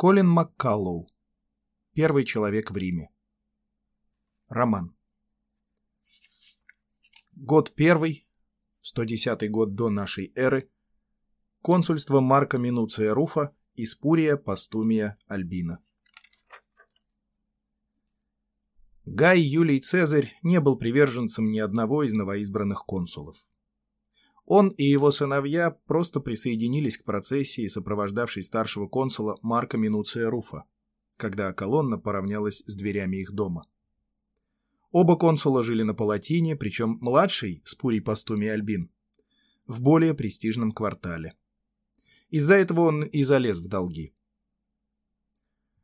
Колин Маккаллоу. Первый человек в Риме. Роман. Год первый, 110 год до нашей эры. Консульство Марка Минуция Руфа из Пурия Пастумия Альбина. Гай Юлий Цезарь не был приверженцем ни одного из новоизбранных консулов. Он и его сыновья просто присоединились к процессии, сопровождавшей старшего консула Марка Минуция Руфа, когда колонна поравнялась с дверями их дома. Оба консула жили на Палатине, причем младший, Спурий Пастумий Альбин, в более престижном квартале. Из-за этого он и залез в долги.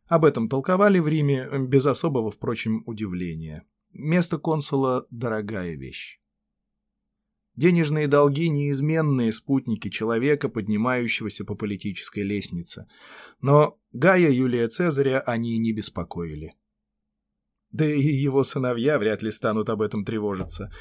Об этом толковали в Риме без особого, впрочем, удивления. Место консула – дорогая вещь. Денежные долги – неизменные спутники человека, поднимающегося по политической лестнице. Но Гая Юлия Цезаря они не беспокоили. Да и его сыновья вряд ли станут об этом тревожиться.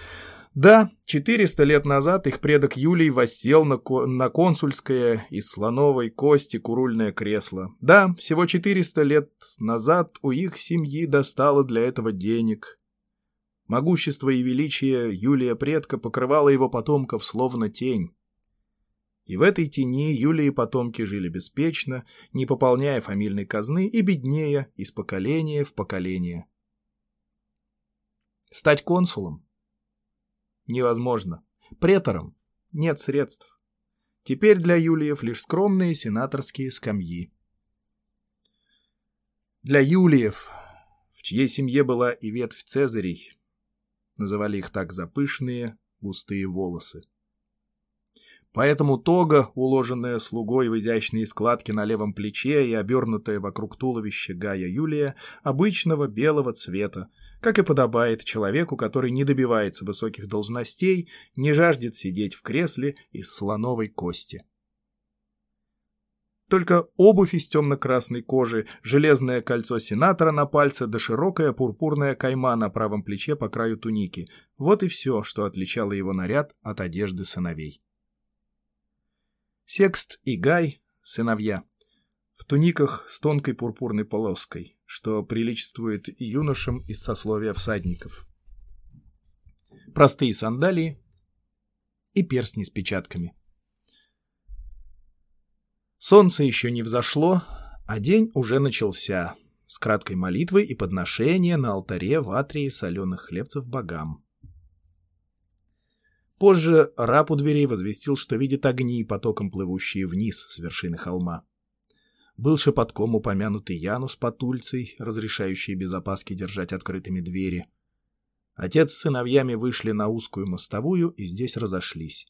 Да, 400 лет назад их предок Юлий воссел на, ко на консульское из слоновой кости курульное кресло. Да, всего 400 лет назад у их семьи достало для этого денег – Могущество и величие Юлия предка покрывало его потомков словно тень. И в этой тени Юлии потомки жили беспечно, не пополняя фамильной казны и беднее из поколения в поколение. Стать консулом? Невозможно. Претором? Нет средств. Теперь для Юлиев лишь скромные сенаторские скамьи. Для Юлиев, в чьей семье была и ветвь Цезарей, Называли их так за пышные, густые волосы. Поэтому тога, уложенная слугой в изящные складки на левом плече и обернутая вокруг туловища Гая Юлия, обычного белого цвета, как и подобает человеку, который не добивается высоких должностей, не жаждет сидеть в кресле из слоновой кости. Только обувь из темно-красной кожи, железное кольцо сенатора на пальце да широкая пурпурная кайма на правом плече по краю туники. Вот и все, что отличало его наряд от одежды сыновей. Секст и Гай — сыновья. В туниках с тонкой пурпурной полоской, что приличествует юношам из сословия всадников. Простые сандалии и перстни с печатками — Солнце еще не взошло, а день уже начался, с краткой молитвой и подношения на алтаре в атрии соленых хлебцев богам. Позже раб у дверей возвестил, что видит огни, потоком плывущие вниз с вершины холма. Был шепотком упомянутый Янус Патульцей, разрешающий без опаски держать открытыми двери. Отец с сыновьями вышли на узкую мостовую и здесь разошлись.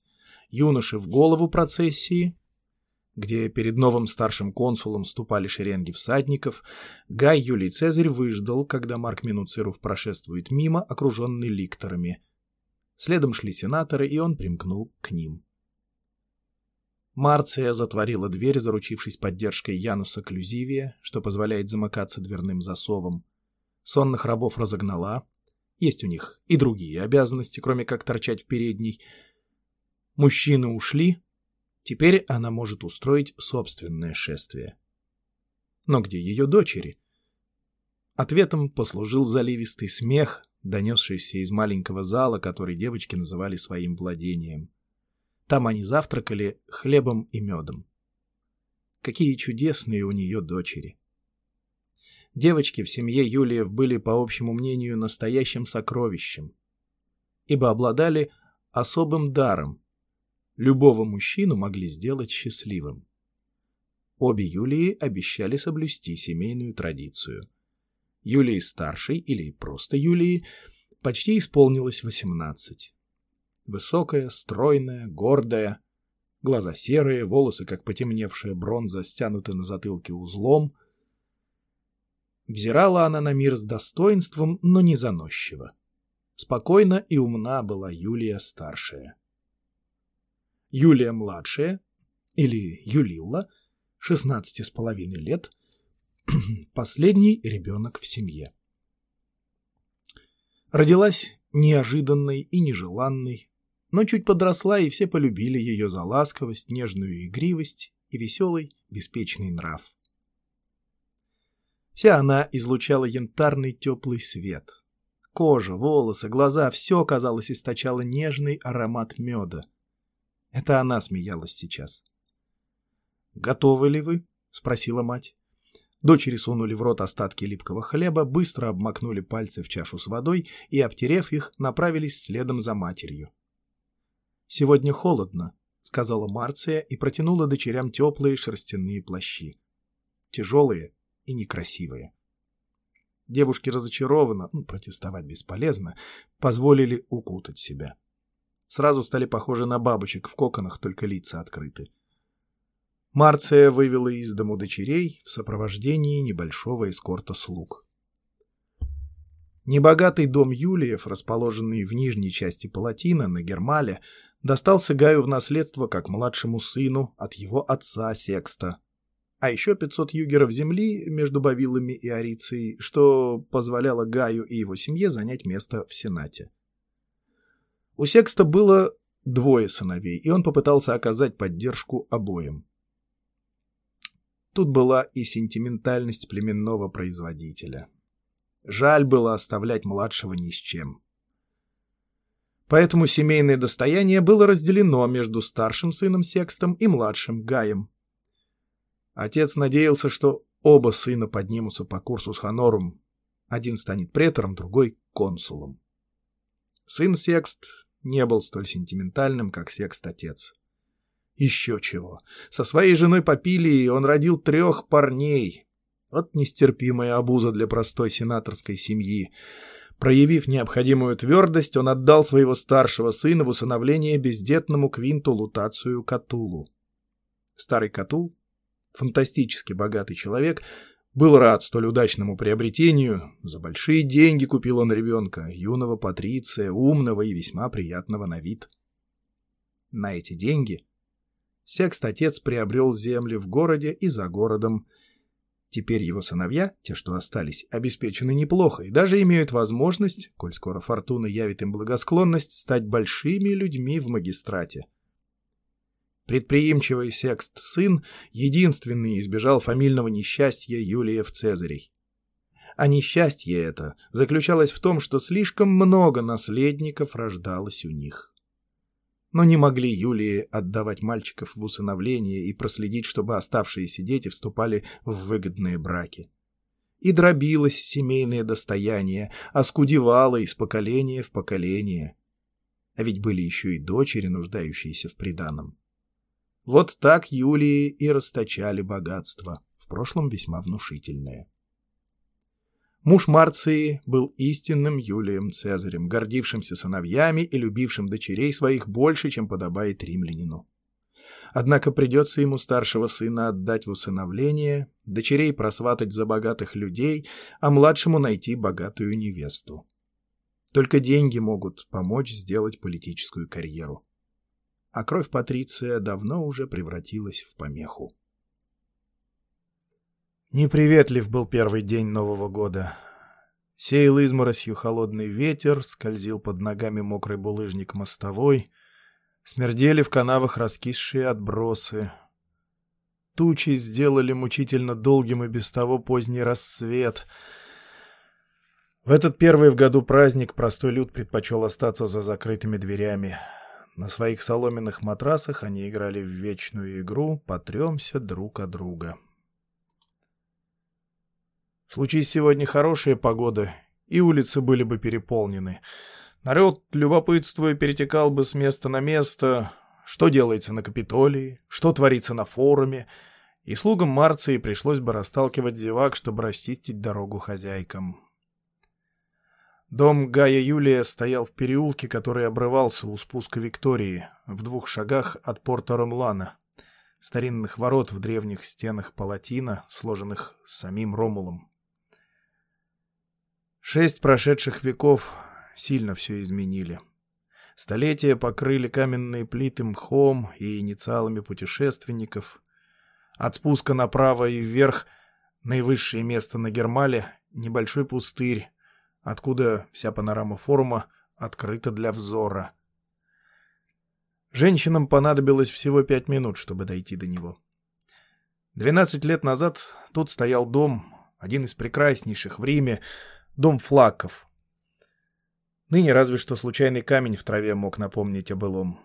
Юноши в голову процессии, где перед новым старшим консулом ступали шеренги всадников, Гай Юлий Цезарь выждал, когда Марк Минуциров прошествует мимо, окруженный ликторами. Следом шли сенаторы, и он примкнул к ним. Марция затворила дверь, заручившись поддержкой Януса Клюзивия, что позволяет замыкаться дверным засовом. Сонных рабов разогнала. Есть у них и другие обязанности, кроме как торчать в передней. Мужчины ушли, Теперь она может устроить собственное шествие. Но где ее дочери? Ответом послужил заливистый смех, донесшийся из маленького зала, который девочки называли своим владением. Там они завтракали хлебом и медом. Какие чудесные у нее дочери! Девочки в семье Юлиев были, по общему мнению, настоящим сокровищем, ибо обладали особым даром, Любого мужчину могли сделать счастливым. Обе Юлии обещали соблюсти семейную традицию. Юлии старшей, или просто Юлии, почти исполнилось 18. Высокая, стройная, гордая, глаза серые, волосы, как потемневшая бронза, стянуты на затылке узлом. Взирала она на мир с достоинством, но не заносчиво. Спокойна и умна была Юлия старшая. Юлия-младшая, или Юлилла, 16 с половиной лет, последний ребенок в семье. Родилась неожиданной и нежеланной, но чуть подросла, и все полюбили ее за ласковость, нежную игривость и веселый, беспечный нрав. Вся она излучала янтарный теплый свет. Кожа, волосы, глаза — все, казалось, источало нежный аромат меда. Это она смеялась сейчас. «Готовы ли вы?» — спросила мать. Дочери сунули в рот остатки липкого хлеба, быстро обмакнули пальцы в чашу с водой и, обтерев их, направились следом за матерью. «Сегодня холодно», — сказала Марция и протянула дочерям теплые шерстяные плащи. Тяжелые и некрасивые. Девушки разочарованно, ну, протестовать бесполезно, позволили укутать себя. Сразу стали похожи на бабочек в коконах, только лица открыты. Марция вывела из дому дочерей в сопровождении небольшого эскорта слуг. Небогатый дом Юлиев, расположенный в нижней части Палатина, на Гермале, достался Гаю в наследство как младшему сыну от его отца Секста, а еще 500 югеров земли между Бавилами и Арицией, что позволяло Гаю и его семье занять место в Сенате. У Секста было двое сыновей, и он попытался оказать поддержку обоим. Тут была и сентиментальность племенного производителя. Жаль было оставлять младшего ни с чем. Поэтому семейное достояние было разделено между старшим сыном Секстом и младшим Гаем. Отец надеялся, что оба сына поднимутся по курсу с Ханорум. Один станет претором, другой — консулом. Сын Секст не был столь сентиментальным, как Секст-отец. Еще чего. Со своей женой Попилией он родил трех парней. Вот нестерпимая обуза для простой сенаторской семьи. Проявив необходимую твердость, он отдал своего старшего сына в усыновление бездетному Квинту Лутацию Катулу. Старый Катул, фантастически богатый человек, был рад столь удачному приобретению. За большие деньги купил он ребенка, юного патриция, умного и весьма приятного на вид. На эти деньги Секст-отец приобрел земли в городе и за городом. Теперь его сыновья, те, что остались, обеспечены неплохо и даже имеют возможность, коль скоро фортуна явит им благосклонность, стать большими людьми в магистрате. Предприимчивый секст-сын единственный избежал фамильного несчастья Юлиев Цезарей. А несчастье это заключалось в том, что слишком много наследников рождалось у них но не могли Юлии отдавать мальчиков в усыновление и проследить, чтобы оставшиеся дети вступали в выгодные браки. И дробилось семейное достояние, оскудевало из поколения в поколение. А ведь были еще и дочери, нуждающиеся в приданом. Вот так Юлии и расточали богатство, в прошлом весьма внушительное. Муж Марции был истинным Юлием Цезарем, гордившимся сыновьями и любившим дочерей своих больше, чем подобает римлянину. Однако придется ему старшего сына отдать в усыновление, дочерей просватать за богатых людей, а младшему найти богатую невесту. Только деньги могут помочь сделать политическую карьеру. А кровь Патриция давно уже превратилась в помеху. Неприветлив был первый день Нового года. Сеял изморосью холодный ветер, скользил под ногами мокрый булыжник мостовой, смердели в канавах раскисшие отбросы. Тучи сделали мучительно долгим и без того поздний рассвет. В этот первый в году праздник простой люд предпочел остаться за закрытыми дверями. На своих соломенных матрасах они играли в вечную игру «Потремся друг от друга». Случись сегодня хорошая погода, и улицы были бы переполнены. Народ, любопытствуя, перетекал бы с места на место, что делается на Капитолии, что творится на форуме, и слугам Марции пришлось бы расталкивать зевак, чтобы расчистить дорогу хозяйкам. Дом Гая Юлия стоял в переулке, который обрывался у спуска Виктории, в двух шагах от порта Ромлана, старинных ворот в древних стенах Палатина, сложенных самим Ромулом. Шесть прошедших веков сильно все изменили. Столетия покрыли каменные плиты мхом и инициалами путешественников. От спуска направо и вверх наивысшее место на Гермале — небольшой пустырь, откуда вся панорама форума открыта для взора. Женщинам понадобилось всего пять минут, чтобы дойти до него. Двенадцать лет назад тут стоял дом, один из прекраснейших в Риме, дом Флаков. Ныне разве что случайный камень в траве мог напомнить о былом.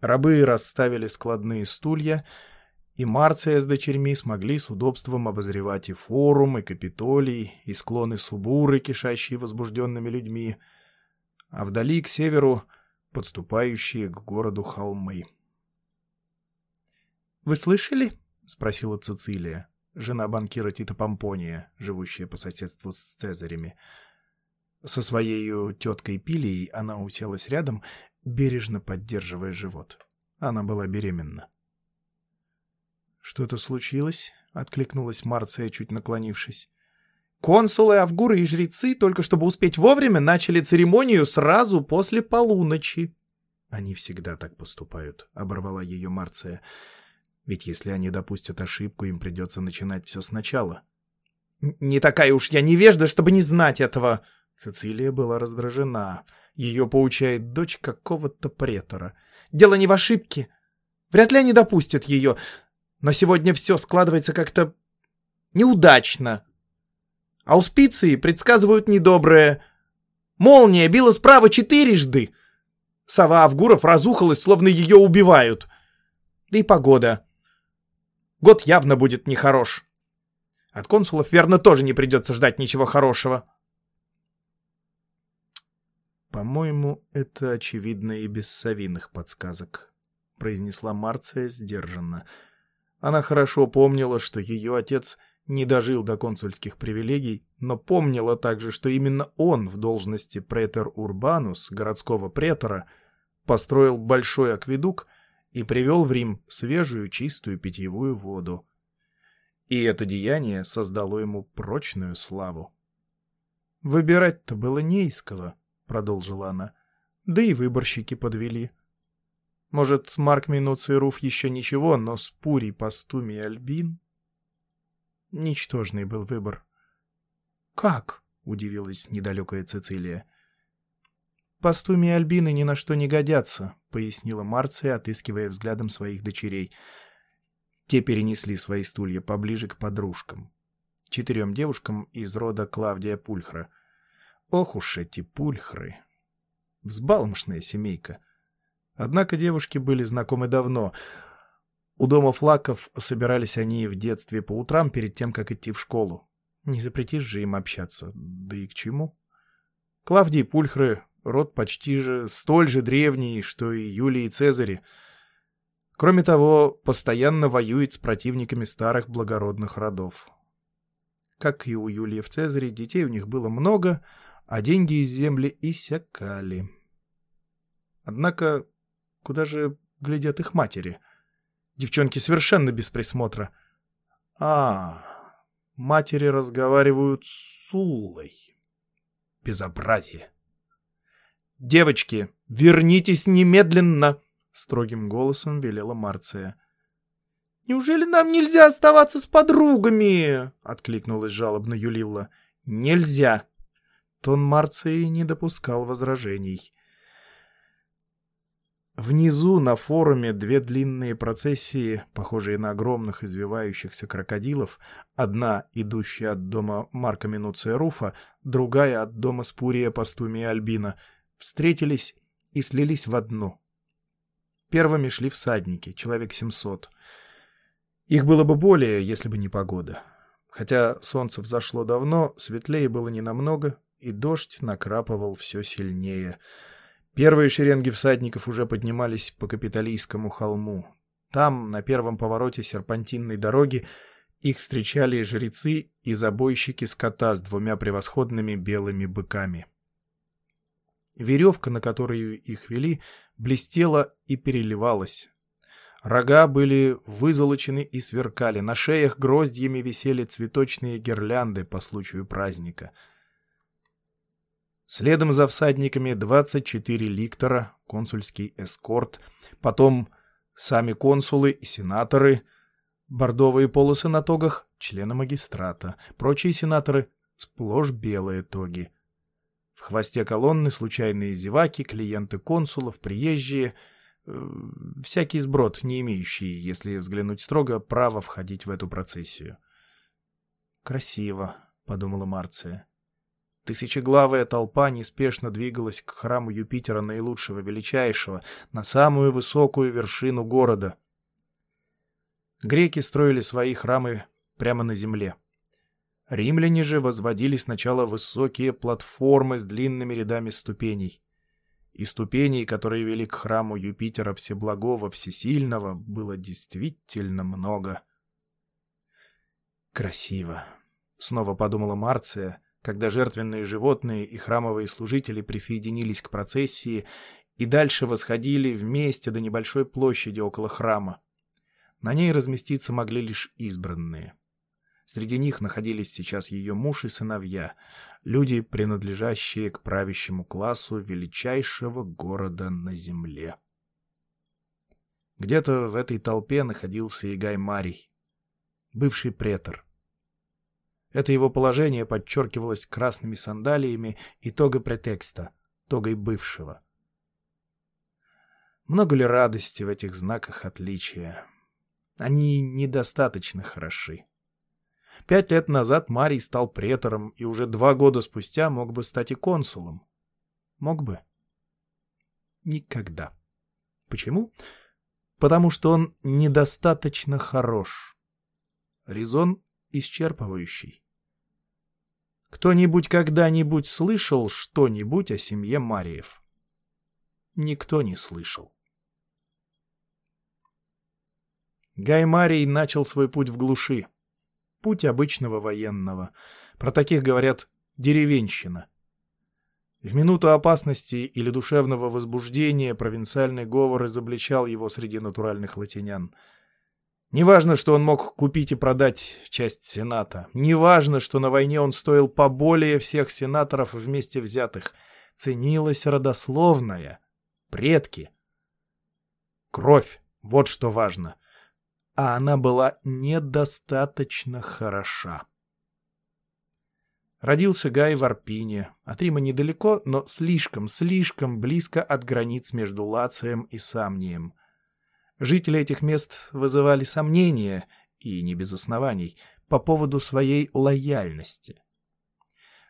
Рабы расставили складные стулья, и Марция с дочерьми смогли с удобством обозревать и форум, и Капитолий, и склоны Субуры, кишащие возбужденными людьми, а вдали, к северу, подступающие к городу холмы. «Вы слышали?» — спросила Цицилия, жена банкира Тита Помпония, живущая по соседству с Цезарями. Со своей теткой Пилией она уселась рядом, бережно поддерживая живот. Она была беременна. «Что-то случилось?» — откликнулась Марция, чуть наклонившись. «Консулы, авгуры и жрецы, только чтобы успеть вовремя, начали церемонию сразу после полуночи». «Они всегда так поступают», — оборвала ее Марция. Ведь если они допустят ошибку, им придется начинать все сначала. «Не такая уж я невежда, чтобы не знать этого!» Цицилия была раздражена. Ее поучает дочь какого-то претора. «Дело не в ошибке. Вряд ли они допустят ее. Но сегодня все складывается как-то неудачно. Ауспиции предсказывают недоброе. Молния била справа четырежды. Сова Авгуров разухалась, словно ее убивают. Да и погода. Год явно будет нехорош. От консулов, верно, тоже не придется ждать ничего хорошего. «По-моему, это очевидно и без совиных подсказок», — произнесла Марция сдержанно. Она хорошо помнила, что ее отец не дожил до консульских привилегий, но помнила также, что именно он в должности претор Урбанус, городского претора, построил большой акведук — и привел в Рим свежую чистую питьевую воду. И это деяние создало ему прочную славу. «Выбирать-то было не из кого», — продолжила она, — «да и выборщики подвели». Может, Марк Минуций Руф еще ничего, но Спурий, Пастумий и Альбин... Ничтожный был выбор. «Как?» — удивилась недалекая Цицилия. «Пастуми и Альбины ни на что не годятся», — пояснила Марция, отыскивая взглядом своих дочерей. Те перенесли свои стулья поближе к подружкам. Четырем девушкам из рода Клавдия Пульхра. Ох уж эти пульхры! Взбалмошная семейка. Однако девушки были знакомы давно. У дома Флаков собирались они в детстве по утрам перед тем, как идти в школу. Не запретишь же им общаться. Да и к чему? Клавдий Пульхры Род почти же столь же древний, что и Юлий и Цезари. Кроме того, постоянно воюет с противниками старых благородных родов. Как и у Юлия в Цезаре, детей у них было много, а деньги из земли иссякали. Однако, куда же глядят их матери? Девчонки совершенно без присмотра. А, матери разговаривают с Суллой. Безобразие. «Девочки, вернитесь немедленно!» — строгим голосом велела Марция. «Неужели нам нельзя оставаться с подругами?» — откликнулась жалобно Юлилла. «Нельзя!» Тон Марции не допускал возражений. Внизу на форуме две длинные процессии, похожие на огромных извивающихся крокодилов, одна идущая от дома Марка Минуция Руфа, другая от дома Спурия Пастумия Альбина — встретились и слились в одну. Первыми шли всадники, человек 700. Их было бы более, если бы не погода. Хотя солнце взошло давно, светлее было ненамного, и дождь накрапывал все сильнее. Первые шеренги всадников уже поднимались по Капитолийскому холму. Там, на первом повороте серпантинной дороги, их встречали жрецы и забойщики скота с двумя превосходными белыми быками. Веревка, на которую их вели, блестела и переливалась. Рога были вызолочены и сверкали, на шеях гроздьями висели цветочные гирлянды по случаю праздника. Следом за всадниками 24 ликтора, консульский эскорт, потом сами консулы и сенаторы, бордовые полосы на тогах, члены магистрата, прочие сенаторы — сплошь белые тоги — в хвосте колонны случайные зеваки, клиенты консулов, приезжие, э, всякий сброд, не имеющий, если взглянуть строго, права входить в эту процессию. «Красиво», — подумала Марция. Тысячеглавая толпа неспешно двигалась к храму Юпитера наилучшего, величайшего, на самую высокую вершину города. Греки строили свои храмы прямо на земле. Римляне же возводили сначала высокие платформы с длинными рядами ступеней. И ступеней, которые вели к храму Юпитера Всеблагого Всесильного, было действительно много. «Красиво», — снова подумала Марция, — когда жертвенные животные и храмовые служители присоединились к процессии и дальше восходили вместе до небольшой площади около храма. На ней разместиться могли лишь избранные. Среди них находились сейчас ее муж и сыновья, люди, принадлежащие к правящему классу величайшего города на земле. Где-то в этой толпе находился и Гай Марий, бывший претор — это его положение подчеркивалось красными сандалиями и тогой претекста, тогой бывшего. Много ли радости в этих знаках отличия? Они недостаточно хороши. Пять лет назад Марий стал претором и уже два года спустя мог бы стать и консулом. Мог бы. Никогда. Почему? Потому что он недостаточно хорош. Резон исчерпывающий. Кто-нибудь когда-нибудь слышал что-нибудь о семье Мариев? Никто не слышал. Гай Марий начал свой путь в глуши. Путь обычного военного. Про таких говорят «деревенщина». В минуту опасности или душевного возбуждения провинциальный говор изобличал его среди натуральных латинян — Неважно, что он мог купить и продать часть Сената. Неважно, что на войне он стоил поболее всех сенаторов вместе взятых. Ценилась родословная. Предки. Кровь. Вот что важно. А она была недостаточно хороша. Родился Гай в Арпине. От Рима недалеко, но слишком-слишком близко от границ между Лацием и Самнием. Жители этих мест вызывали сомнения, и не без оснований, по поводу своей лояльности.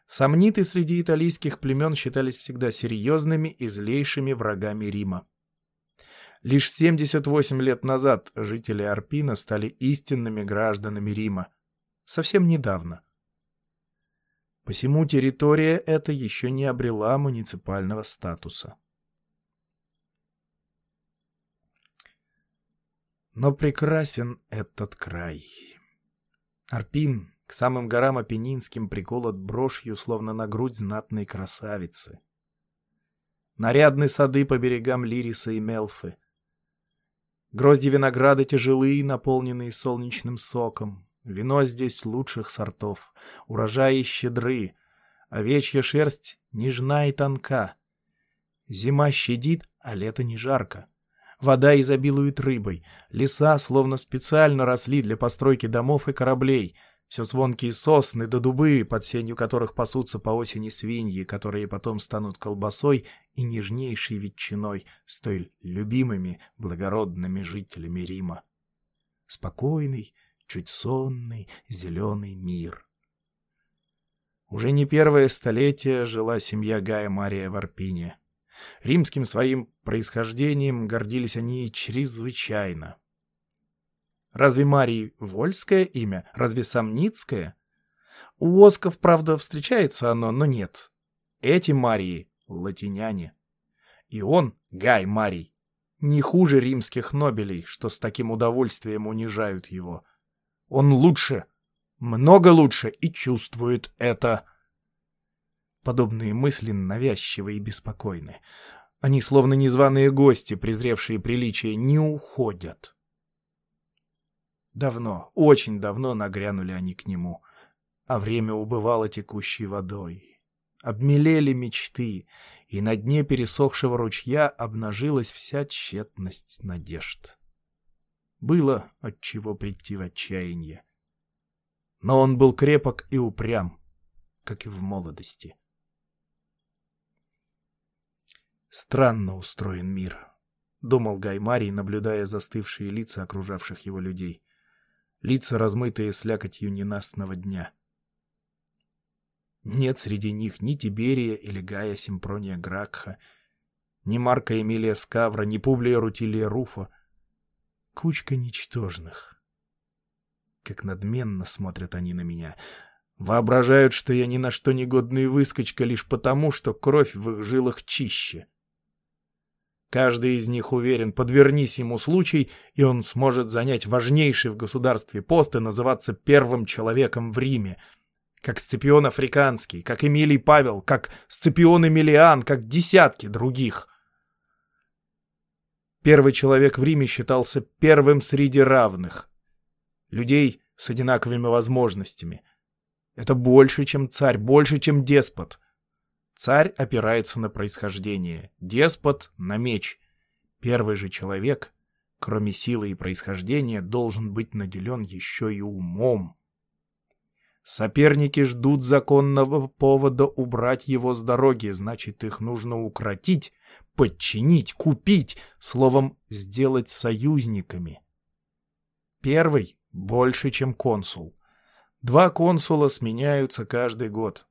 Сомниты среди итальянских племен считались всегда серьезными и злейшими врагами Рима. Лишь 78 лет назад жители Арпина стали истинными гражданами Рима. Совсем недавно. Посему территория эта еще не обрела муниципального статуса. Но прекрасен этот край. Арпин к самым горам Апеннинским приколот брошью, словно на грудь знатной красавицы. Нарядны сады по берегам Лириса и Мелфы. Грозди винограда тяжелые, наполненные солнечным соком. Вино здесь лучших сортов, урожаи щедры, овечья шерсть нежна и тонка. Зима щадит, а лето не жарко. Вода изобилует рыбой. Леса словно специально росли для постройки домов и кораблей. Все звонкие сосны да дубы, под сенью которых пасутся по осени свиньи, которые потом станут колбасой и нежнейшей ветчиной, столь любимыми благородными жителями Рима. Спокойный, чуть сонный, зеленый мир. Уже не первое столетие жила семья Гая Мария в Арпине. Римским своим происхождением гордились они чрезвычайно. Разве Марий Вольское имя? Разве Самницкое? У Осков, правда, встречается оно, но нет. Эти Марии — латиняне. И он, Гай Марий, не хуже римских нобелей, что с таким удовольствием унижают его. Он лучше, много лучше и чувствует это. Подобные мысли навязчивы и беспокойны. Они, словно незваные гости, презревшие приличия, не уходят. Давно, очень давно нагрянули они к нему, а время убывало текущей водой. Обмелели мечты, и на дне пересохшего ручья обнажилась вся тщетность надежд. Было от чего прийти в отчаяние. Но он был крепок и упрям, как и в молодости. Странно устроен мир, — думал Гаймарий, наблюдая застывшие лица окружавших его людей. Лица, размытые слякотью ненастного дня. Нет среди них ни Тиберия или Гая Симпрония Гракха, ни Марка Эмилия Скавра, ни Публия Рутилия Руфа. Кучка ничтожных. Как надменно смотрят они на меня. Воображают, что я ни на что негодный выскочка лишь потому, что кровь в их жилах чище. Каждый из них уверен, подвернись ему случай, и он сможет занять важнейший в государстве пост и называться первым человеком в Риме — как Сципион Африканский, как Эмилий Павел, как Сципион Эмилиан, как десятки других. Первый человек в Риме считался первым среди равных. Людей с одинаковыми возможностями. Это больше, чем царь, больше, чем деспот. Царь опирается на происхождение, деспот — на меч. Первый же человек, кроме силы и происхождения, должен быть наделен еще и умом. Соперники ждут законного повода убрать его с дороги, значит, их нужно укротить, подчинить, купить, словом, сделать союзниками. Первый больше, чем консул. Два консула сменяются каждый год.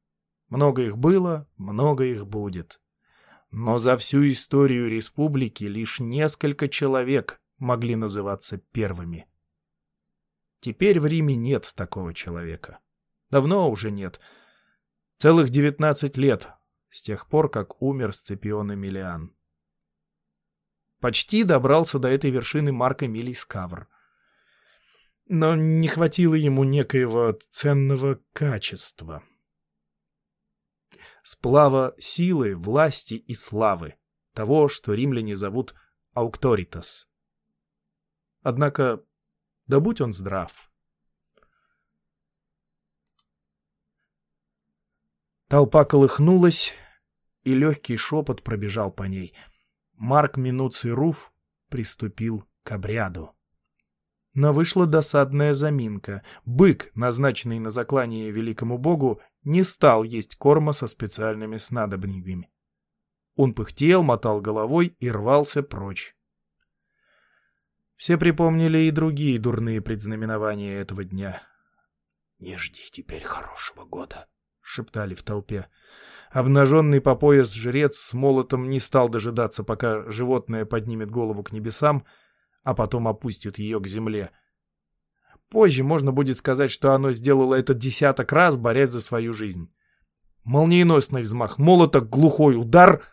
Много их было, много их будет. Но за всю историю республики лишь несколько человек могли называться первыми. Теперь в Риме нет такого человека. Давно уже нет. Целых девятнадцать лет, с тех пор, как умер Сципион Эмилиан. Почти добрался до этой вершины Марк Эмилий Скавр. Но не хватило ему некоего ценного качества. Сплава силы, власти и славы. Того, что римляне зовут аукторитас. Однако, да будь он здрав. Толпа колыхнулась, и легкий шепот пробежал по ней. Марк Минуций Руф приступил к обряду. Но вышла досадная заминка. Бык, назначенный на заклание великому богу, не стал есть корма со специальными снадобьями. Он пыхтел, мотал головой и рвался прочь. Все припомнили и другие дурные предзнаменования этого дня. «Не жди теперь хорошего года», — шептали в толпе. Обнаженный по пояс жрец с молотом не стал дожидаться, пока животное поднимет голову к небесам, а потом опустит ее к земле. Позже можно будет сказать, что оно сделало это десяток раз, борясь за свою жизнь. Молниеносный взмах молота, глухой удар,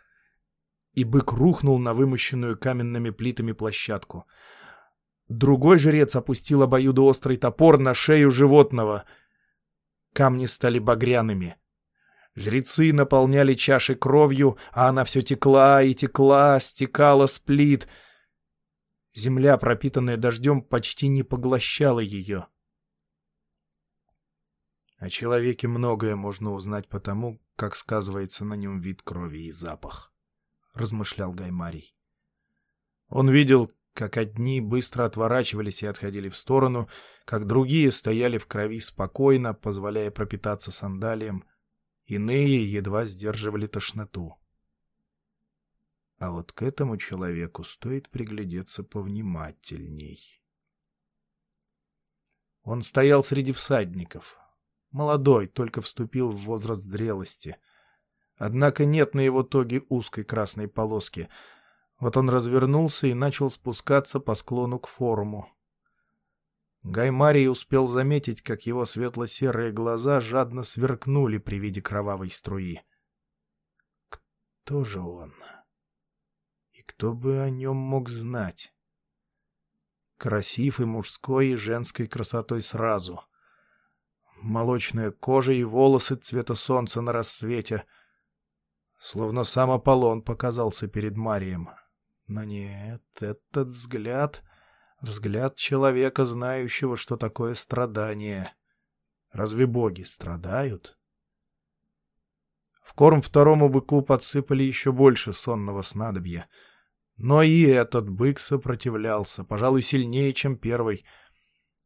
и бык рухнул на вымощенную каменными плитами площадку. Другой жрец опустил обоюдоострый топор на шею животного — Камни стали багряными. Жрецы наполняли чаши кровью, а она все текла и текла, стекала с плит. Земля, пропитанная дождем, почти не поглощала ее. О человеке многое можно узнать по тому, как сказывается на нем вид крови и запах, — размышлял Гаймарий. Он видел, как одни быстро отворачивались и отходили в сторону, как другие стояли в крови спокойно, позволяя пропитаться сандалием, иные едва сдерживали тошноту. А вот к этому человеку стоит приглядеться повнимательней. Он стоял среди всадников. Молодой, только вступил в возраст зрелости. Однако нет на его тоге узкой красной полоски — вот он развернулся и начал спускаться по склону к форуму. Гаймарий успел заметить, как его светло-серые глаза жадно сверкнули при виде кровавой струи. Кто же он? Кто бы о нем мог знать? Красив и мужской, и женской красотой сразу. Молочная кожа и волосы цвета солнца на рассвете. Словно сам Аполлон показался перед Марием. Но нет, этот взгляд... Взгляд человека, знающего, что такое страдание. Разве боги страдают? В корм второму быку подсыпали еще больше сонного снадобья. Но и этот бык сопротивлялся, пожалуй, сильнее, чем первый.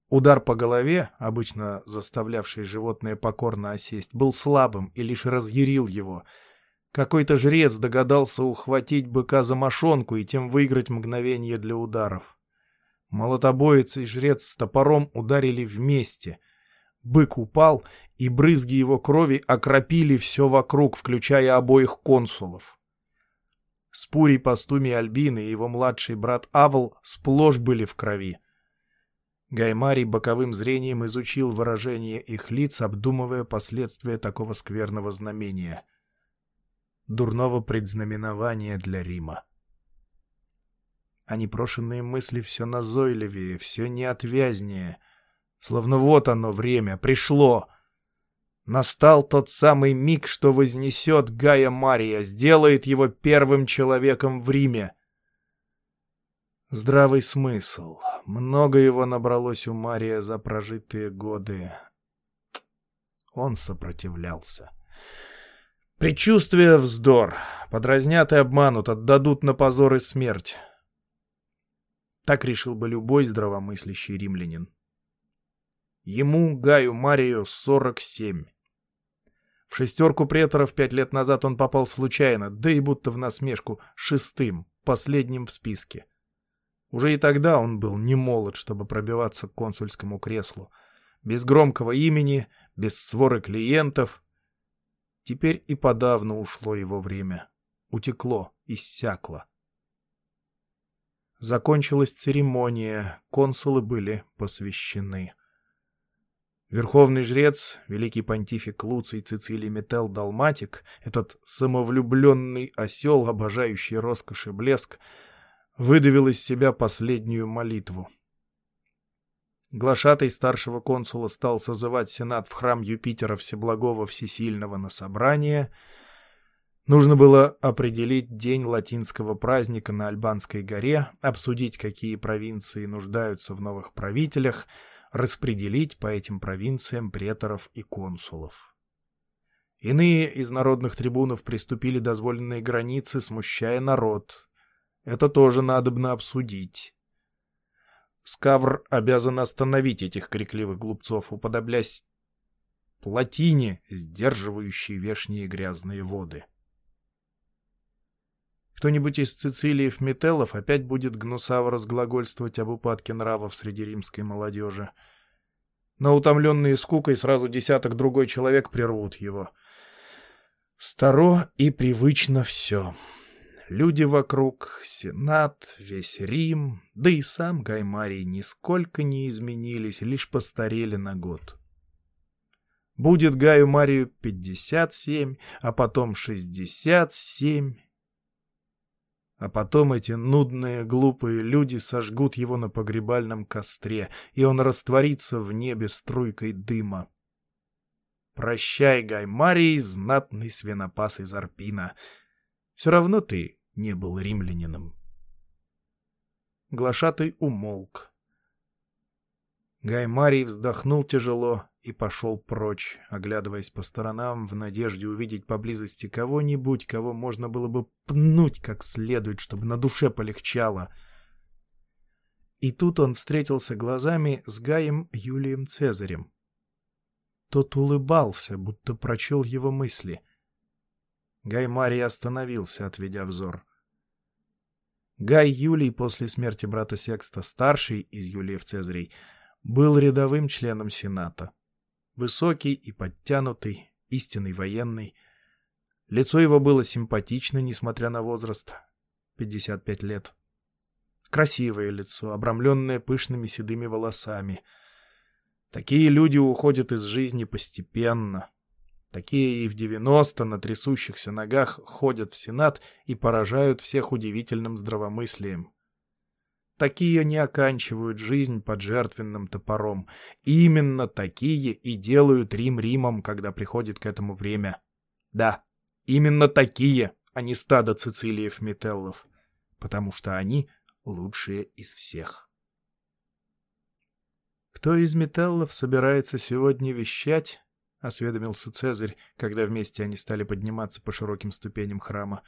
Удар по голове, обычно заставлявший животное покорно осесть, был слабым и лишь разъярил его — какой-то жрец догадался ухватить быка за мошонку и тем выиграть мгновение для ударов. Молотобоец и жрец с топором ударили вместе. Бык упал, и брызги его крови окропили все вокруг, включая обоих консулов. Спурий Пастуми Альбин и его младший брат Авл сплошь были в крови. Гаймарий боковым зрением изучил выражение их лиц, обдумывая последствия такого скверного знамения. Дурного предзнаменования для Рима. А непрошенные мысли все назойливее, все неотвязнее — Словно вот оно время, пришло. Настал тот самый миг, что вознесет Гая Мария, сделает его первым человеком в Риме. Здравый смысл. Много его набралось у Мария за прожитые годы. Он сопротивлялся. Предчувствие — вздор. Подразнят и обманут, отдадут на позор и смерть. Так решил бы любой здравомыслящий римлянин. Ему, Гаю Марию, 47. В шестерку преторов пять лет назад он попал случайно, да и будто в насмешку, шестым, последним в списке. Уже и тогда он был не молод, чтобы пробиваться к консульскому креслу. Без громкого имени, без своры клиентов. Теперь и подавно ушло его время. Утекло, иссякло. Закончилась церемония, консулы были посвящены. Верховный жрец, великий понтифик Луций Цицилий Метел Далматик, этот самовлюбленный осел, обожающий роскошь и блеск, выдавил из себя последнюю молитву. Глашатай старшего консула стал созывать сенат в храм Юпитера Всеблагого Всесильного на собрание. Нужно было определить день латинского праздника на Альбанской горе, обсудить, какие провинции нуждаются в новых правителях — распределить по этим провинциям преторов и консулов. Иные из народных трибунов приступили дозволенные границы, смущая народ. Это тоже надобно обсудить. Скавр обязан остановить этих крикливых глупцов, уподоблясь плотине, сдерживающей вешние грязные воды. Кто-нибудь из Цицилиев Метеллов опять будет гнусаво разглагольствовать об упадке нравов среди римской молодежи. Но утомленные скукой сразу десяток другой человек прервут его. Старо и привычно все. Люди вокруг, Сенат, весь Рим, да и сам Гаймарий нисколько не изменились, лишь постарели на год. Будет Гаю Марию пятьдесят семь, а потом шестьдесят семь, а потом эти нудные, глупые люди сожгут его на погребальном костре, и он растворится в небе струйкой дыма. Прощай, Гай Марий, знатный свинопас из Арпина. Все равно ты не был римлянином. Глашатый умолк. Гай Марий вздохнул тяжело и пошел прочь, оглядываясь по сторонам в надежде увидеть поблизости кого-нибудь, кого можно было бы пнуть как следует, чтобы на душе полегчало. И тут он встретился глазами с Гаем Юлием Цезарем. Тот улыбался, будто прочел его мысли. Гай Марий остановился, отведя взор. Гай Юлий после смерти брата Секста, старший из Юлиев Цезарей, был рядовым членом Сената. Высокий и подтянутый, истинный военный. Лицо его было симпатично, несмотря на возраст. 55 лет. Красивое лицо, обрамленное пышными седыми волосами. Такие люди уходят из жизни постепенно. Такие и в 90 на трясущихся ногах ходят в Сенат и поражают всех удивительным здравомыслием. Такие не оканчивают жизнь под жертвенным топором. Именно такие и делают Рим Римом, когда приходит к этому время. Да, именно такие, а не стадо Цицилиев Метеллов. Потому что они лучшие из всех. «Кто из Метеллов собирается сегодня вещать?» — осведомился Цезарь, когда вместе они стали подниматься по широким ступеням храма.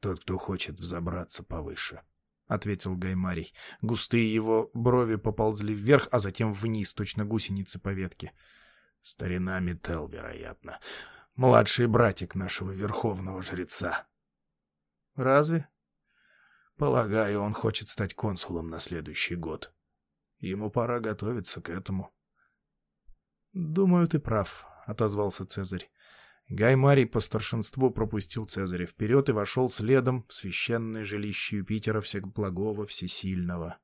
«Тот, кто хочет взобраться повыше», — ответил Гаймарий. Густые его брови поползли вверх, а затем вниз, точно гусеницы по ветке. Старина Метел, вероятно. Младший братик нашего верховного жреца. Разве? Полагаю, он хочет стать консулом на следующий год. Ему пора готовиться к этому. «Думаю, ты прав», — отозвался Цезарь. Гай Марий по старшинству пропустил Цезаря вперед и вошел следом в священное жилище Юпитера Всеблагого Всесильного.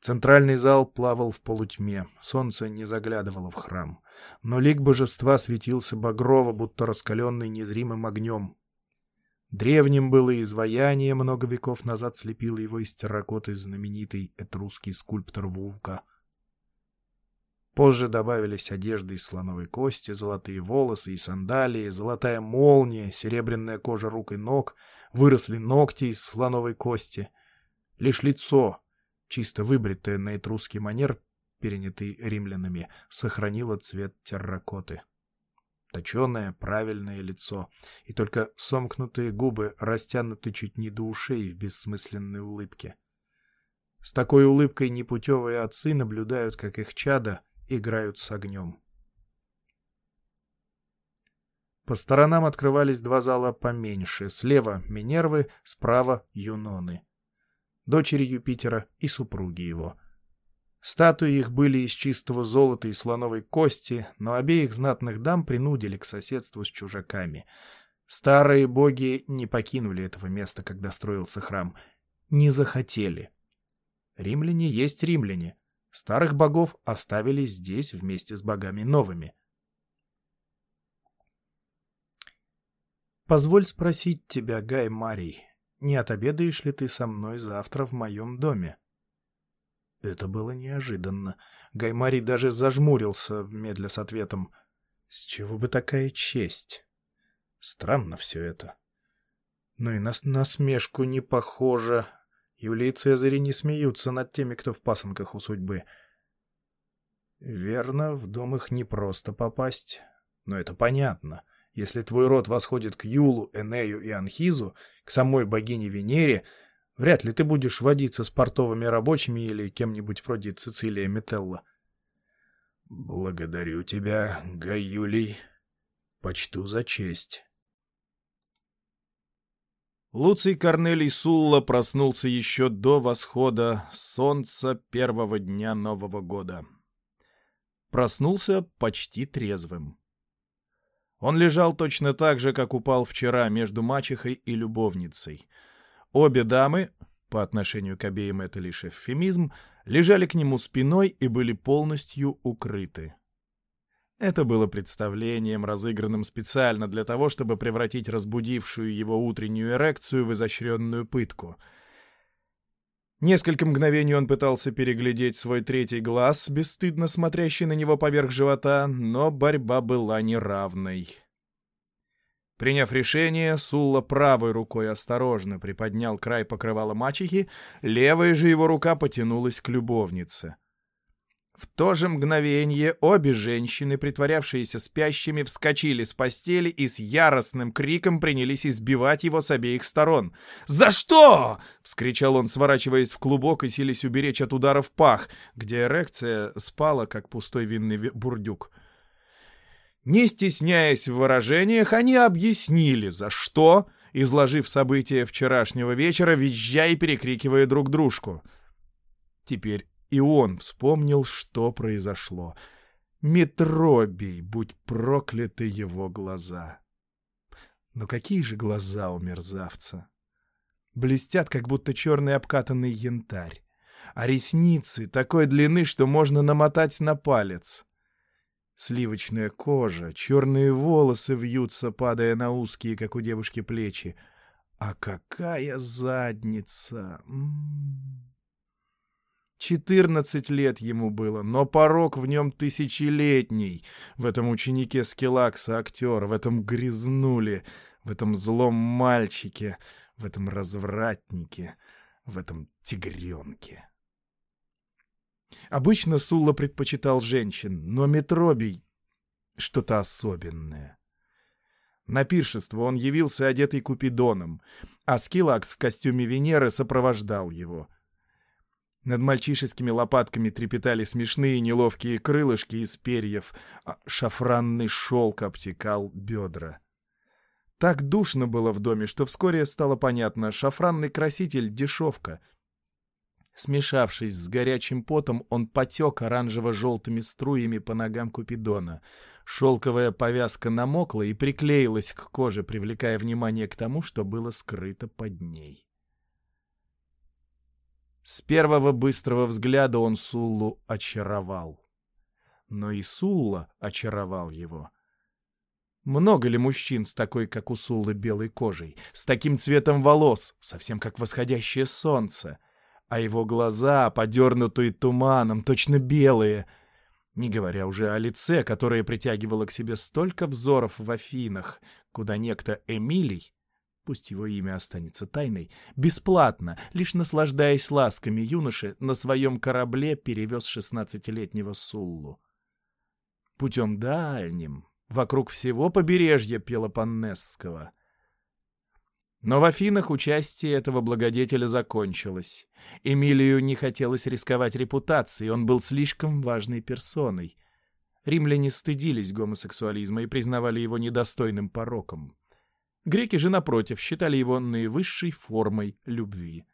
Центральный зал плавал в полутьме, солнце не заглядывало в храм, но лик божества светился багрово, будто раскаленный незримым огнем. Древним было изваяние, много веков назад слепил его из терракоты знаменитый этрусский скульптор Вулка — Позже добавились одежды из слоновой кости, золотые волосы и сандалии, золотая молния, серебряная кожа рук и ног, выросли ногти из слоновой кости. Лишь лицо, чисто выбритое на этрусский манер, перенятый римлянами, сохранило цвет терракоты. Точеное, правильное лицо, и только сомкнутые губы растянуты чуть не до ушей в бессмысленной улыбке. С такой улыбкой непутевые отцы наблюдают, как их чада — играют с огнем. По сторонам открывались два зала поменьше. Слева — Минервы, справа — Юноны. Дочери Юпитера и супруги его. Статуи их были из чистого золота и слоновой кости, но обеих знатных дам принудили к соседству с чужаками. Старые боги не покинули этого места, когда строился храм. Не захотели. Римляне есть римляне. Старых богов оставили здесь вместе с богами новыми. «Позволь спросить тебя, Гай Марий, не отобедаешь ли ты со мной завтра в моем доме?» Это было неожиданно. Гай Марий даже зажмурился, медля с ответом. «С чего бы такая честь?» Странно все это. Но и на насмешку не похоже. Юлий и Цезарь не смеются над теми, кто в пасынках у судьбы. Верно, в дом их не просто попасть. Но это понятно. Если твой род восходит к Юлу, Энею и Анхизу, к самой богине Венере, вряд ли ты будешь водиться с портовыми рабочими или кем-нибудь вроде Цицилия Метелла. Благодарю тебя, Гаюлий. Почту за честь. Луций Корнелий Сулла проснулся еще до восхода солнца первого дня Нового года. Проснулся почти трезвым. Он лежал точно так же, как упал вчера между мачехой и любовницей. Обе дамы, по отношению к обеим это лишь эвфемизм, лежали к нему спиной и были полностью укрыты. Это было представлением, разыгранным специально для того, чтобы превратить разбудившую его утреннюю эрекцию в изощренную пытку. Несколько мгновений он пытался переглядеть свой третий глаз, бесстыдно смотрящий на него поверх живота, но борьба была неравной. Приняв решение, Сулла правой рукой осторожно приподнял край покрывала мачехи, левая же его рука потянулась к любовнице. В то же мгновение обе женщины, притворявшиеся спящими, вскочили с постели и с яростным криком принялись избивать его с обеих сторон. «За что?» — вскричал он, сворачиваясь в клубок и силясь уберечь от удара в пах, где эрекция спала, как пустой винный бурдюк. Не стесняясь в выражениях, они объяснили, за что, изложив события вчерашнего вечера, визжа и перекрикивая друг дружку. Теперь и он вспомнил, что произошло. Метробий, будь прокляты его глаза. Но какие же глаза у мерзавца! Блестят, как будто черный обкатанный янтарь. А ресницы такой длины, что можно намотать на палец. Сливочная кожа, черные волосы вьются, падая на узкие, как у девушки, плечи. А какая задница! М -м -м. Четырнадцать лет ему было, но порог в нем тысячелетний. В этом ученике Скилакса актер, в этом грязнуле, в этом злом мальчике, в этом развратнике, в этом тигренке. Обычно Сулла предпочитал женщин, но Метробий — что-то особенное. На пиршество он явился одетый Купидоном, а Скилакс в костюме Венеры сопровождал его — над мальчишескими лопатками трепетали смешные неловкие крылышки из перьев, а шафранный шелк обтекал бедра. Так душно было в доме, что вскоре стало понятно, шафранный краситель — дешевка. Смешавшись с горячим потом, он потек оранжево-желтыми струями по ногам Купидона. Шелковая повязка намокла и приклеилась к коже, привлекая внимание к тому, что было скрыто под ней. С первого быстрого взгляда он Суллу очаровал. Но и Сулла очаровал его. Много ли мужчин с такой, как у Суллы, белой кожей, с таким цветом волос, совсем как восходящее солнце — а его глаза, подернутые туманом, точно белые, не говоря уже о лице, которое притягивало к себе столько взоров в Афинах, куда некто Эмилий, пусть его имя останется тайной, бесплатно, лишь наслаждаясь ласками юноши, на своем корабле перевез шестнадцатилетнего Суллу. Путем дальним, вокруг всего побережья Пелопоннесского — но в Афинах участие этого благодетеля закончилось. Эмилию не хотелось рисковать репутацией, он был слишком важной персоной. Римляне стыдились гомосексуализма и признавали его недостойным пороком. Греки же, напротив, считали его наивысшей формой любви.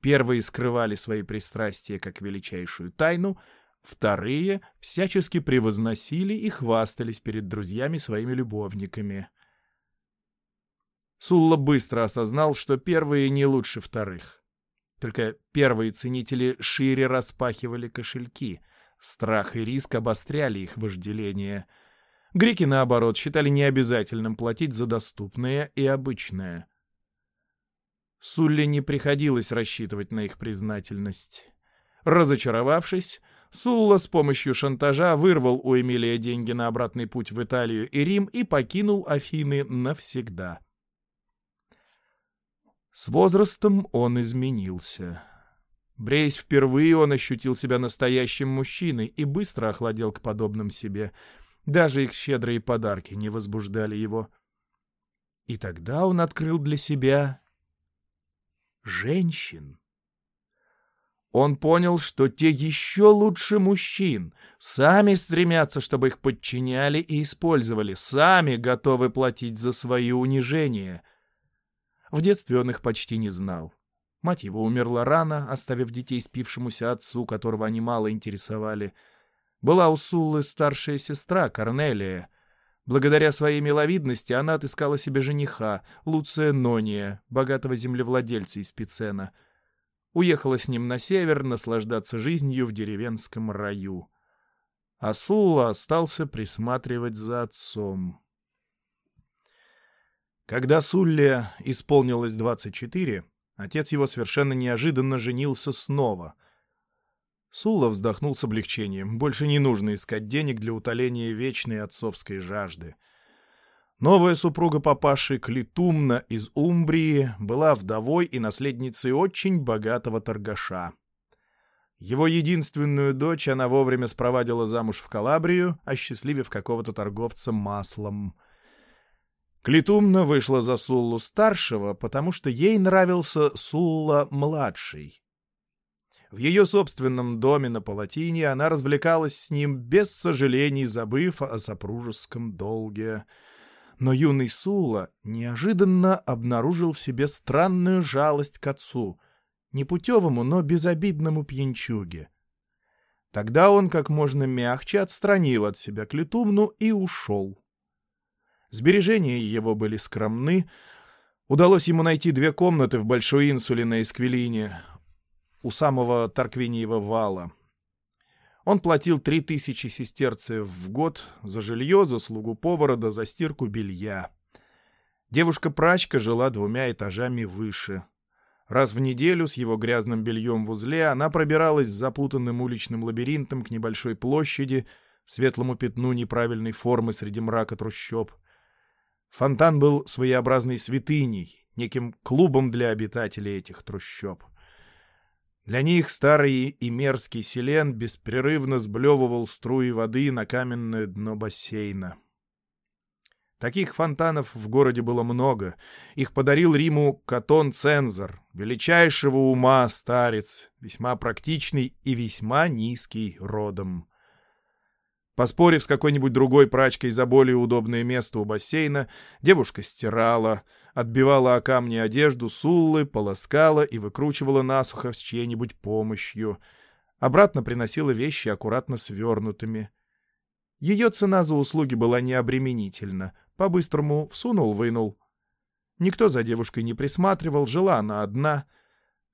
Первые скрывали свои пристрастия как величайшую тайну, вторые всячески превозносили и хвастались перед друзьями своими любовниками — Сулла быстро осознал, что первые не лучше вторых. Только первые ценители шире распахивали кошельки. Страх и риск обостряли их вожделение. Греки, наоборот, считали необязательным платить за доступное и обычное. Сулле не приходилось рассчитывать на их признательность. Разочаровавшись, Сулла с помощью шантажа вырвал у Эмилия деньги на обратный путь в Италию и Рим и покинул Афины навсегда. С возрастом он изменился. Брейс впервые он ощутил себя настоящим мужчиной и быстро охладел к подобным себе. Даже их щедрые подарки не возбуждали его. И тогда он открыл для себя женщин. Он понял, что те еще лучше мужчин, сами стремятся, чтобы их подчиняли и использовали, сами готовы платить за свои унижения — в детстве он их почти не знал. Мать его умерла рано, оставив детей спившемуся отцу, которого они мало интересовали. Была у Суллы старшая сестра, Корнелия. Благодаря своей миловидности она отыскала себе жениха, Луция Нония, богатого землевладельца из Пицена. Уехала с ним на север наслаждаться жизнью в деревенском раю. А Сулла остался присматривать за отцом. Когда Сулле исполнилось 24, отец его совершенно неожиданно женился снова. Сулла вздохнул с облегчением. Больше не нужно искать денег для утоления вечной отцовской жажды. Новая супруга папаши Клитумна из Умбрии была вдовой и наследницей очень богатого торгаша. Его единственную дочь она вовремя спровадила замуж в Калабрию, осчастливив какого-то торговца маслом — Клитумна вышла за Суллу-старшего, потому что ей нравился Сулла-младший. В ее собственном доме на Палатине она развлекалась с ним, без сожалений забыв о сопружеском долге. Но юный Сулла неожиданно обнаружил в себе странную жалость к отцу, непутевому, но безобидному пьянчуге. Тогда он как можно мягче отстранил от себя Клитумну и ушел. Сбережения его были скромны. Удалось ему найти две комнаты в Большой Инсуле на Эсквилине, у самого Тарквиниева вала. Он платил три тысячи сестерцев в год за жилье, за слугу повара да за стирку белья. Девушка-прачка жила двумя этажами выше. Раз в неделю с его грязным бельем в узле она пробиралась с запутанным уличным лабиринтом к небольшой площади, светлому пятну неправильной формы среди мрака трущоб. Фонтан был своеобразной святыней, неким клубом для обитателей этих трущоб. Для них старый и мерзкий селен беспрерывно сблевывал струи воды на каменное дно бассейна. Таких фонтанов в городе было много. Их подарил Риму Катон Цензор, величайшего ума старец, весьма практичный и весьма низкий родом. Поспорив с какой-нибудь другой прачкой за более удобное место у бассейна, девушка стирала, отбивала о камни одежду Суллы, полоскала и выкручивала насухо с чьей-нибудь помощью. Обратно приносила вещи аккуратно свернутыми. Ее цена за услуги была необременительна. По-быстрому всунул-вынул. Никто за девушкой не присматривал, жила она одна.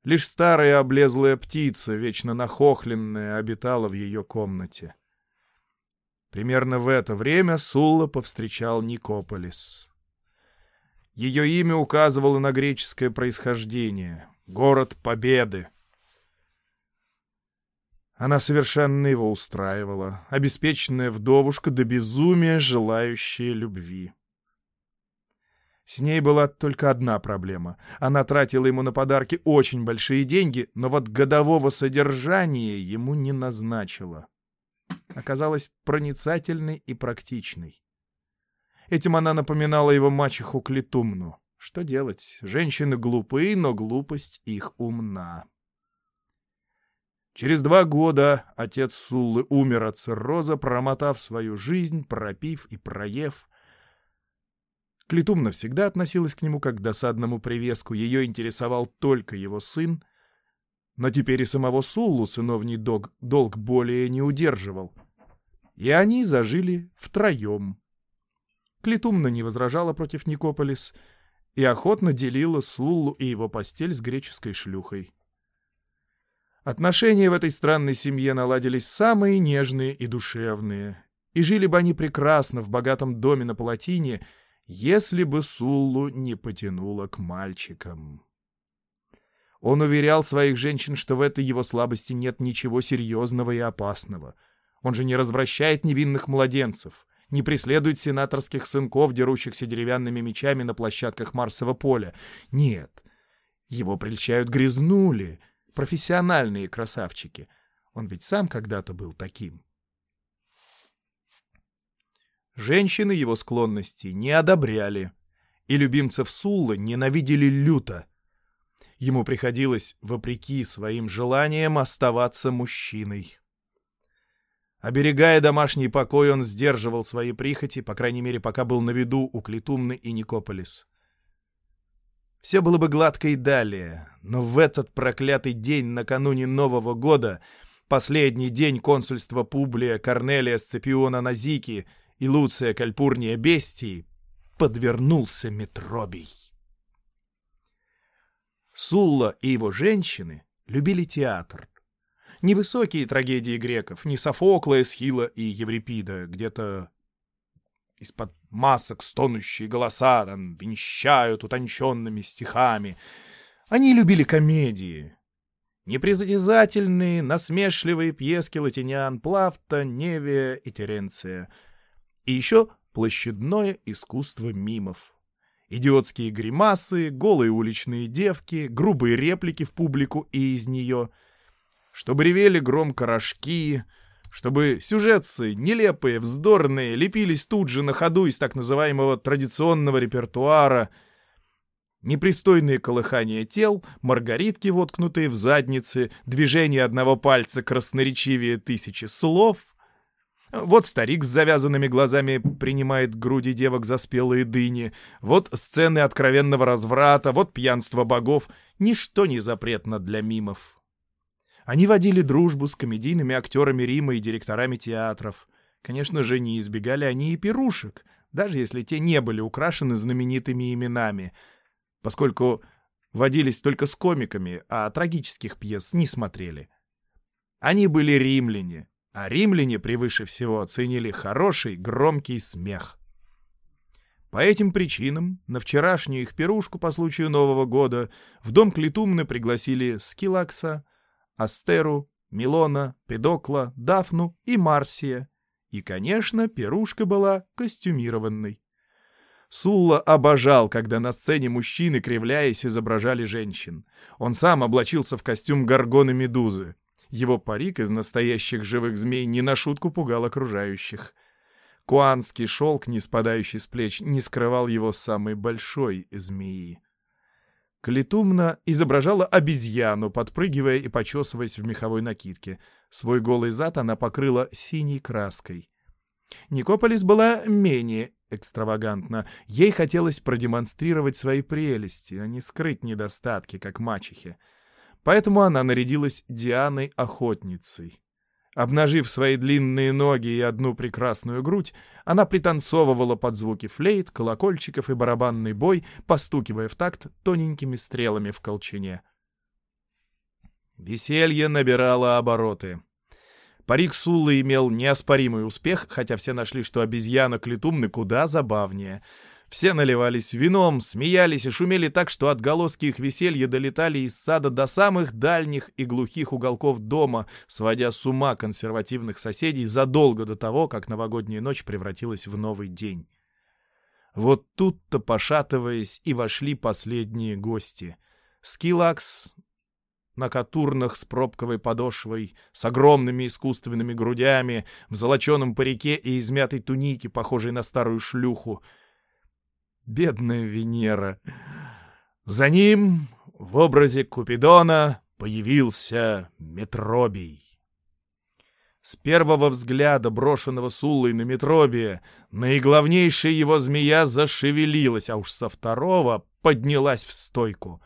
Лишь старая облезлая птица, вечно нахохленная, обитала в ее комнате. Примерно в это время Сулла повстречал Никополис. Ее имя указывало на греческое происхождение — город Победы. Она совершенно его устраивала, обеспеченная вдовушка до безумия, желающая любви. С ней была только одна проблема. Она тратила ему на подарки очень большие деньги, но вот годового содержания ему не назначила оказалась проницательной и практичной. Этим она напоминала его мачеху Клетумну. Что делать? Женщины глупые, но глупость их умна. Через два года отец Суллы умер от цирроза, промотав свою жизнь, пропив и проев. Клетумна всегда относилась к нему как к досадному привеску. Ее интересовал только его сын. Но теперь и самого Суллу сыновний долг более не удерживал — и они зажили втроем. Клетумна не возражала против Никополис и охотно делила Суллу и его постель с греческой шлюхой. Отношения в этой странной семье наладились самые нежные и душевные, и жили бы они прекрасно в богатом доме на Палатине, если бы Суллу не потянуло к мальчикам. Он уверял своих женщин, что в этой его слабости нет ничего серьезного и опасного — он же не развращает невинных младенцев, не преследует сенаторских сынков, дерущихся деревянными мечами на площадках Марсового поля. Нет, его прельщают грязнули, профессиональные красавчики. Он ведь сам когда-то был таким. Женщины его склонности не одобряли, и любимцев Сулла ненавидели люто. Ему приходилось, вопреки своим желаниям, оставаться мужчиной. Оберегая домашний покой, он сдерживал свои прихоти, по крайней мере, пока был на виду у Клитумны и Никополис. Все было бы гладко и далее, но в этот проклятый день накануне Нового года, последний день консульства Публия Корнелия Сципиона Назики и Луция Кальпурния Бестии, подвернулся Метробий. Сулла и его женщины любили театр, невысокие трагедии греков, не Софокла, Эсхила и Еврипида, где-то из-под масок стонущие голоса там венчают утонченными стихами. Они любили комедии. Непризатязательные, насмешливые пьески латинян Плафта, Невия и Теренция. И еще площадное искусство мимов. Идиотские гримасы, голые уличные девки, грубые реплики в публику и из нее — чтобы ревели громко рожки, чтобы сюжетцы, нелепые, вздорные, лепились тут же на ходу из так называемого традиционного репертуара, непристойные колыхания тел, маргаритки, воткнутые в задницы, движение одного пальца красноречивее тысячи слов. Вот старик с завязанными глазами принимает груди девок за спелые дыни, вот сцены откровенного разврата, вот пьянство богов. Ничто не запретно для мимов. Они водили дружбу с комедийными актерами Рима и директорами театров. Конечно же, не избегали они и пирушек, даже если те не были украшены знаменитыми именами, поскольку водились только с комиками, а трагических пьес не смотрели. Они были римляне, а римляне превыше всего оценили хороший громкий смех. По этим причинам на вчерашнюю их пирушку по случаю Нового года в дом Клитумны пригласили Скилакса, Астеру, Милона, Педокла, Дафну и Марсия. И, конечно, пирушка была костюмированной. Сулла обожал, когда на сцене мужчины, кривляясь, изображали женщин. Он сам облачился в костюм горгоны Медузы. Его парик из настоящих живых змей не на шутку пугал окружающих. Куанский шелк, не спадающий с плеч, не скрывал его самой большой змеи. Калитумна изображала обезьяну, подпрыгивая и почесываясь в меховой накидке. Свой голый зад она покрыла синей краской. Никополис была менее экстравагантна. Ей хотелось продемонстрировать свои прелести, а не скрыть недостатки, как мачехе. Поэтому она нарядилась Дианой-охотницей. Обнажив свои длинные ноги и одну прекрасную грудь, она пританцовывала под звуки флейт, колокольчиков и барабанный бой, постукивая в такт тоненькими стрелами в колчине. Веселье набирало обороты. Парик Суллы имел неоспоримый успех, хотя все нашли, что обезьяна Клетумны куда забавнее — все наливались вином, смеялись и шумели так, что отголоски их веселья долетали из сада до самых дальних и глухих уголков дома, сводя с ума консервативных соседей задолго до того, как новогодняя ночь превратилась в новый день. Вот тут-то, пошатываясь, и вошли последние гости. Скилакс на катурнах с пробковой подошвой, с огромными искусственными грудями, в золоченом парике и измятой тунике, похожей на старую шлюху — Бедная Венера. За ним в образе Купидона появился Метробий. С первого взгляда, брошенного Суллой на Метробия, наиглавнейшая его змея зашевелилась, а уж со второго поднялась в стойку.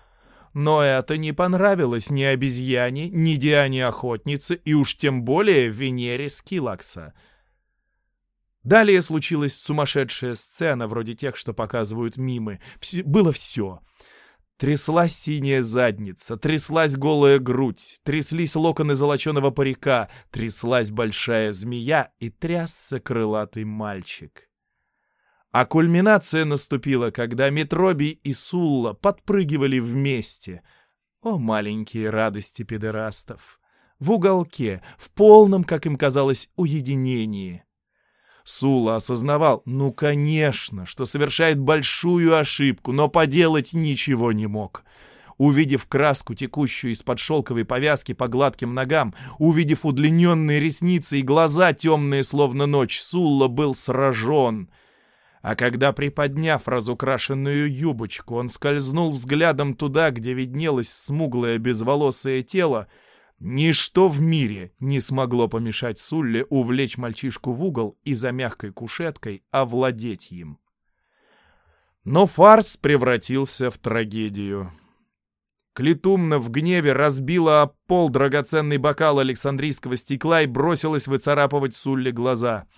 Но это не понравилось ни обезьяне, ни Диане-охотнице, и уж тем более Венере Скилакса — Далее случилась сумасшедшая сцена, вроде тех, что показывают мимы. Вс было все. Тряслась синяя задница, тряслась голая грудь, тряслись локоны золоченого парика, тряслась большая змея и трясся крылатый мальчик. А кульминация наступила, когда Метроби и Сулла подпрыгивали вместе. О, маленькие радости педерастов! В уголке, в полном, как им казалось, уединении. Сула осознавал, ну, конечно, что совершает большую ошибку, но поделать ничего не мог. Увидев краску, текущую из-под шелковой повязки по гладким ногам, увидев удлиненные ресницы и глаза темные, словно ночь, Сулла был сражен. А когда, приподняв разукрашенную юбочку, он скользнул взглядом туда, где виднелось смуглое безволосое тело, Ничто в мире не смогло помешать Сулле увлечь мальчишку в угол и за мягкой кушеткой овладеть им. Но фарс превратился в трагедию. Клетумна в гневе разбила о пол драгоценный бокал александрийского стекла и бросилась выцарапывать Сулле глаза.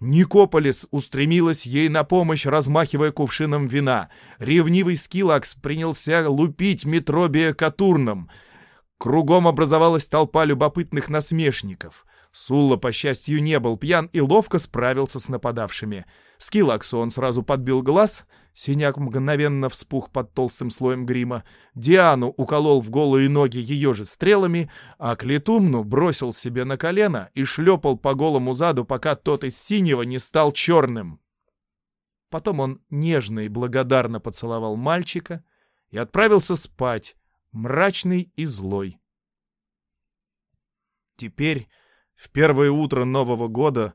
Никополис устремилась ей на помощь, размахивая кувшином вина. Ревнивый Скилакс принялся лупить Метробия Катурном — Кругом образовалась толпа любопытных насмешников. Сулла, по счастью, не был пьян и ловко справился с нападавшими. Скилаксу он сразу подбил глаз, синяк мгновенно вспух под толстым слоем грима, Диану уколол в голые ноги ее же стрелами, а Клетумну бросил себе на колено и шлепал по голому заду, пока тот из синего не стал черным. Потом он нежно и благодарно поцеловал мальчика и отправился спать, мрачный и злой. Теперь, в первое утро Нового года,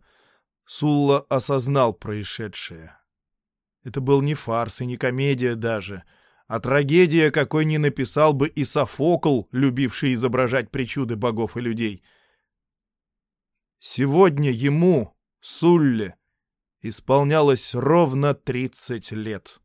Сулла осознал происшедшее. Это был не фарс и не комедия даже, а трагедия, какой не написал бы и Софокл, любивший изображать причуды богов и людей. Сегодня ему, Сулле, исполнялось ровно тридцать лет.